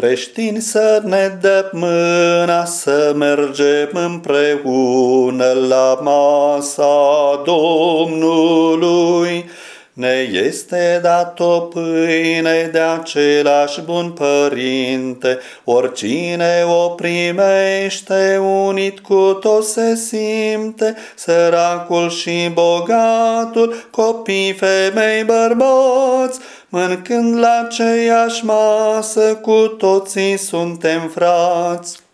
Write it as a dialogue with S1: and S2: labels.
S1: Creștini să ne dă mâna să mergem împreună la masa Domnului. Ne este dat o pâine de același bun părinte, oricine o primește unit cu tot se simte, săracul și bogatul, copii, femei, bărbați, mâncând la aceeași masă cu toții suntem frați.